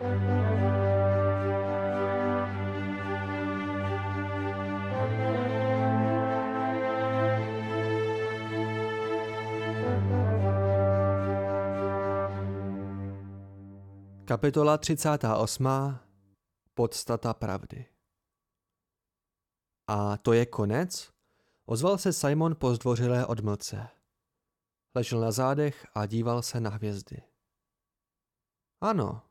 Kapitola 38. Podstata pravdy. A to je konec? Ozval se Simon po zdvořilé odmlce. Ležel na zádech a díval se na hvězdy. Ano.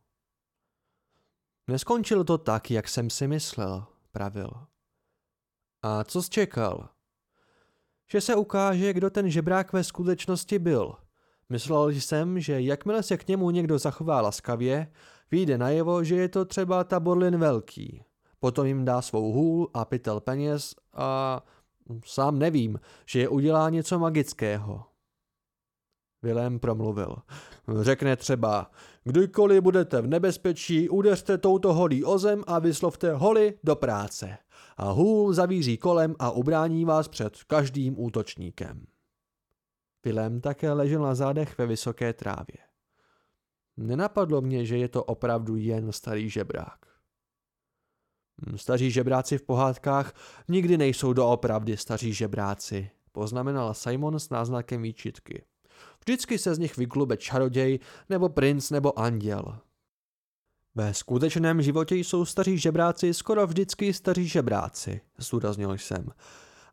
Neskončilo to tak, jak jsem si myslel, pravil. A co jsi čekal? Že se ukáže, kdo ten žebrák ve skutečnosti byl – Myslel jsem, že jakmile se k němu někdo zachová laskavě, vyjde najevo, že je to třeba Taborlin velký. Potom jim dá svou hůl a pytel peněz a sám nevím, že je udělá něco magického. Vilém promluvil. Řekne třeba, kdykoliv budete v nebezpečí, udeřte touto holí o zem a vyslovte holi do práce. A hůl zavíří kolem a ubrání vás před každým útočníkem. Vilém také ležel na zádech ve vysoké trávě. Nenapadlo mě, že je to opravdu jen starý žebrák. Hm, staří žebráci v pohádkách nikdy nejsou doopravdy staří žebráci, poznamenal Simon s náznakem výčitky. Vždycky se z nich vyklube čaroděj, nebo princ, nebo anděl. Ve skutečném životě jsou staří žebráci skoro vždycky staří žebráci, zdůraznil jsem.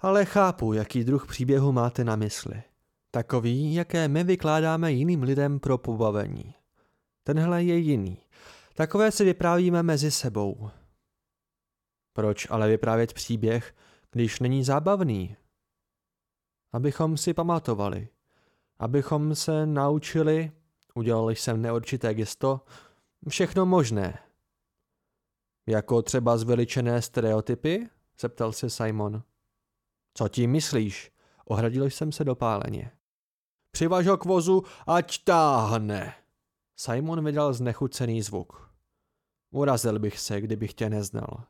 Ale chápu, jaký druh příběhu máte na mysli. Takový, jaké my vykládáme jiným lidem pro pobavení. Tenhle je jiný. Takové si vyprávíme mezi sebou. Proč ale vyprávět příběh, když není zábavný? Abychom si pamatovali. Abychom se naučili, udělali jsem neurčité gesto, všechno možné. Jako třeba zveličené stereotypy? zeptal se Simon. Co tím myslíš? Ohradil jsem se dopáleně. Přivaž ho k vozu, ať táhne. Simon vydal znechucený zvuk. Urazil bych se, kdybych tě neznal.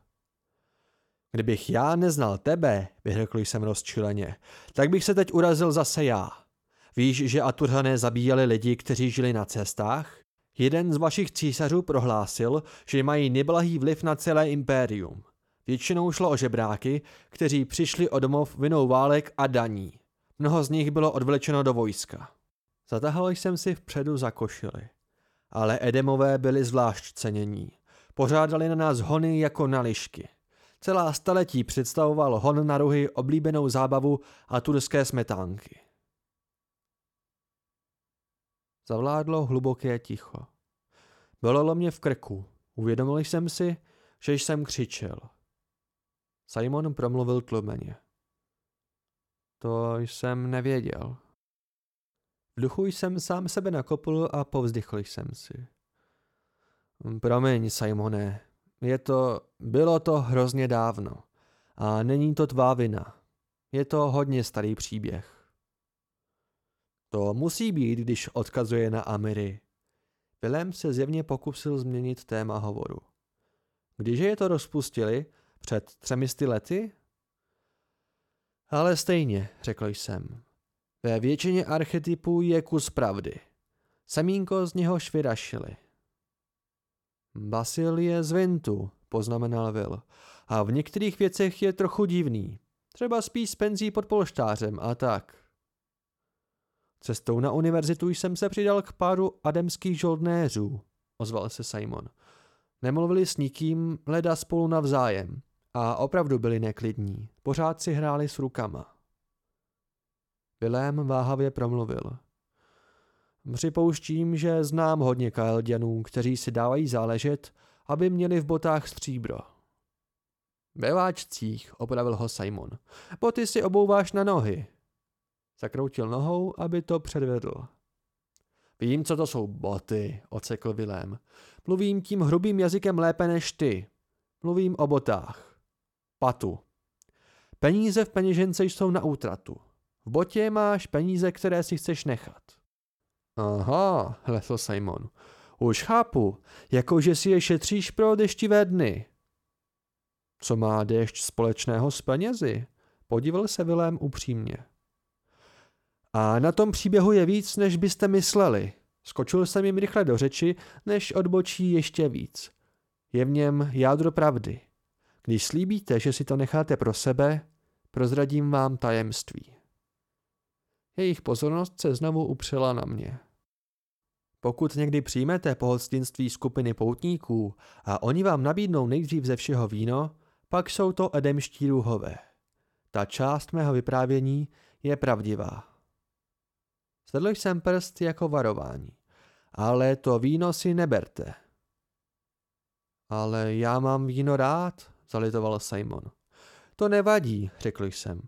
Kdybych já neznal tebe, vyhrkl jsem rozčileně, tak bych se teď urazil zase já. Víš, že Aturhané zabíjeli lidi, kteří žili na cestách? Jeden z vašich císařů prohlásil, že mají neblahý vliv na celé impérium. Většinou šlo o žebráky, kteří přišli o domov vinou válek a daní. Mnoho z nich bylo odvlečeno do vojska. Zatahal jsem si vpředu za košily. Ale Edemové byli zvlášť cenění. Pořádali na nás hony jako na lišky. Celá staletí představoval hon na ruhy oblíbenou zábavu a turské smetánky. Zavládlo hluboké ticho. Bolelo mě v krku. Uvědomil jsem si, že jsem křičel. Simon promluvil tlumeně. To jsem nevěděl. V duchu jsem sám sebe nakopl a povzdychl jsem si. Promiň, Simone, je to, bylo to hrozně dávno. A není to tvá vina. Je to hodně starý příběh. To musí být, když odkazuje na Amiry. Willem se zjevně pokusil změnit téma hovoru. Když je to rozpustili, před třemi lety, ale stejně, řekl jsem. Ve většině archetypů je kus pravdy. Semínko z něho vyrašili. Basil je z Vintu, poznamenal Will, a v některých věcech je trochu divný. Třeba spí s penzí pod polštářem a tak. Cestou na univerzitu jsem se přidal k páru ademských žoldnéřů, ozval se Simon. Nemluvili s nikým, leda spolu navzájem. A opravdu byli neklidní. Pořád si hráli s rukama. Vilém váhavě promluvil. Připouštím, že znám hodně kaeldianů, kteří si dávají záležet, aby měli v botách stříbro. Ve váčcích, opravil ho Simon. Boty si obouváš na nohy. Zakroutil nohou, aby to předvedl. Vím, co to jsou boty, ocekl Vilém. Mluvím tím hrubým jazykem lépe než ty. Mluvím o botách. Patu. Peníze v peněžence jsou na útratu. V botě máš peníze, které si chceš nechat. Aha, lesl Simon. Už chápu, jakože si je šetříš pro deštivé dny. Co má dešť společného s penězi? Podíval se Vilém upřímně. A na tom příběhu je víc, než byste mysleli, Skočil jsem jim rychle do řeči, než odbočí ještě víc. Je v něm jádro pravdy. Když slíbíte, že si to necháte pro sebe, prozradím vám tajemství. Jejich pozornost se znovu upřela na mě. Pokud někdy přijmete pohostinství skupiny poutníků a oni vám nabídnou nejdřív ze všeho víno, pak jsou to edemští ruhové. Ta část mého vyprávění je pravdivá. Zvedl jsem prst jako varování. Ale to víno si neberte. Ale já mám víno rád, zalitoval Simon. To nevadí, řekl jsem.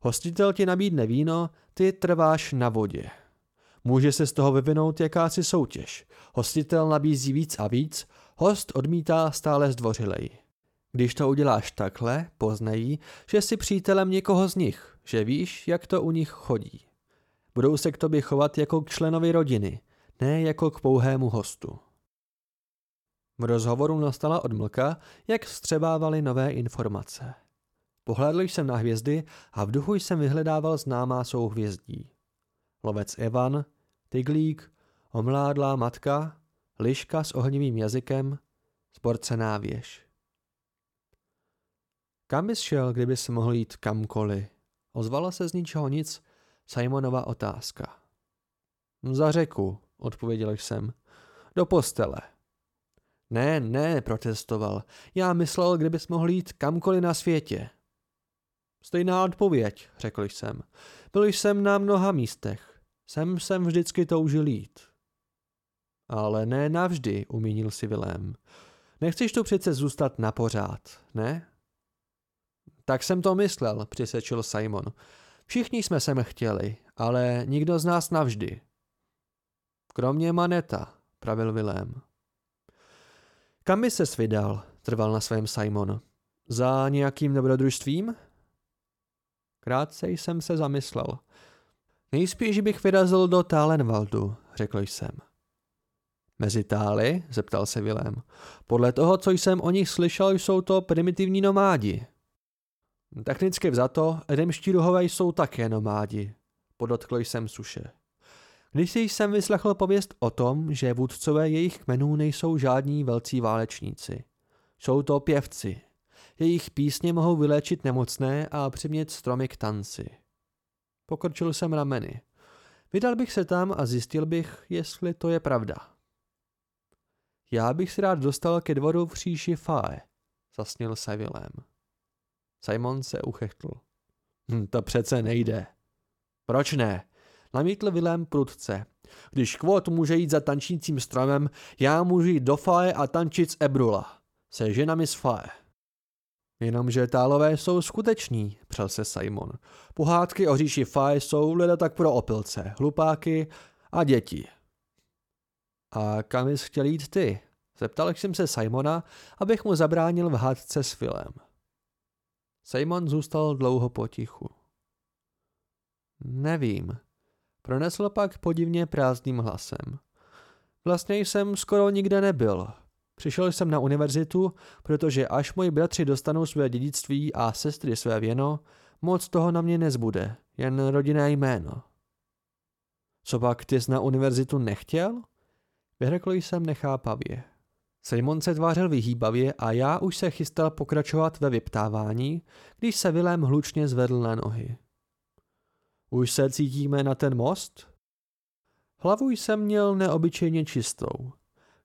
Hostitel ti nabídne víno, ty trváš na vodě. Může se z toho vyvinout jakási soutěž. Hostitel nabízí víc a víc, host odmítá stále zdvořilej. Když to uděláš takhle, poznají, že jsi přítelem někoho z nich, že víš, jak to u nich chodí. Budou se k tobě chovat jako k členovi rodiny, ne jako k pouhému hostu. V rozhovoru nastala odmlka, jak vstřebávali nové informace. Pohlédl jsem na hvězdy a v duchu jsem vyhledával známá souhvězdí. Lovec Evan, tyglík, omládlá matka, liška s ohnivým jazykem, sporcená věž. Kam bys šel, kdyby mohl jít kamkoliv? Ozvala se z ničeho nic Simonova otázka. Za řeku, odpověděl jsem. Do postele. Ne, ne, protestoval. Já myslel, kdybys mohl jít kamkoliv na světě. Stejná odpověď, řekl jsem. Byl jsem na mnoha místech. Sem jsem vždycky toužil jít. Ale ne navždy, umínil si Vilém. Nechceš tu přece zůstat na pořád, ne? Tak jsem to myslel, přisečil Simon. Všichni jsme sem chtěli, ale nikdo z nás navždy. Kromě Maneta, pravil Vilém. Kam by se vydal, trval na svém Simon. Za nějakým dobrodružstvím? Krátce jsem se zamyslel. Nejspíš bych vyrazil do Tálenvaldu, řekl jsem. Mezi Tály? zeptal se Vilém. Podle toho, co jsem o nich slyšel, jsou to primitivní nomádi. Technicky vzato, edemští duhové jsou také nomádi, podotkl jsem suše. Když si jsem vyslechl pověst o tom, že vůdcové jejich kmenů nejsou žádní velcí válečníci. Jsou to pěvci. Jejich písně mohou vyléčit nemocné a přimět stromy k tanci. Pokrčil jsem rameny. Vydal bych se tam a zjistil bych, jestli to je pravda. Já bych se rád dostal ke dvoru v říši Fae, zasnil se Vilém. Simon se uchechtl. Hm, to přece nejde. Proč ne? Namítl Vilém prudce. Když kvot může jít za tančícím stromem, já můžu jít do Fae a tančit z Ebrula. Se ženami z Fae. Jenomže tálové jsou skuteční, přel se Simon. Pohádky o říši Fae jsou leda tak pro opilce, hlupáky a děti. A kam jsi chtěl jít ty? Zeptal jsem se Simona, abych mu zabránil v hádce s Filem. Simon zůstal dlouho potichu. Nevím, pronesl pak podivně prázdným hlasem. Vlastně jsem skoro nikde nebyl. Přišel jsem na univerzitu, protože až moji bratři dostanou své dědictví a sestry své věno, moc toho na mě nezbude, jen rodinné jméno. Co pak ty jsi na univerzitu nechtěl? Vyhrkl jsem nechápavě. Simon se tvářil vyhýbavě a já už se chystal pokračovat ve vyptávání, když se Vilém hlučně zvedl na nohy. Už se cítíme na ten most? Hlavu jsem měl neobyčejně čistou.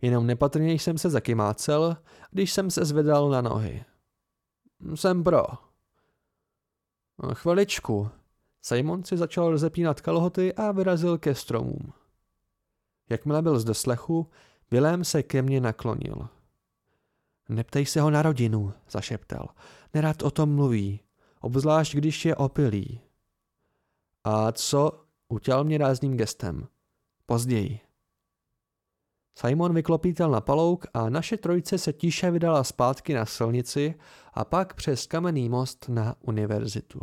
Jenom nepatrně jsem se zakymácel, když jsem se zvedal na nohy. Jsem pro. Chviličku. Simon si začal rozepínat kalhoty a vyrazil ke stromům. Jakmile byl z doslechu, Vilém se ke mně naklonil. Neptej se ho na rodinu, zašeptal. Nerad o tom mluví, obzvlášť když je opilý. A co? Utěl mě rázným gestem. Později. Simon vyklopítal na palouk a naše trojice se tiše vydala zpátky na silnici a pak přes kamenný most na univerzitu.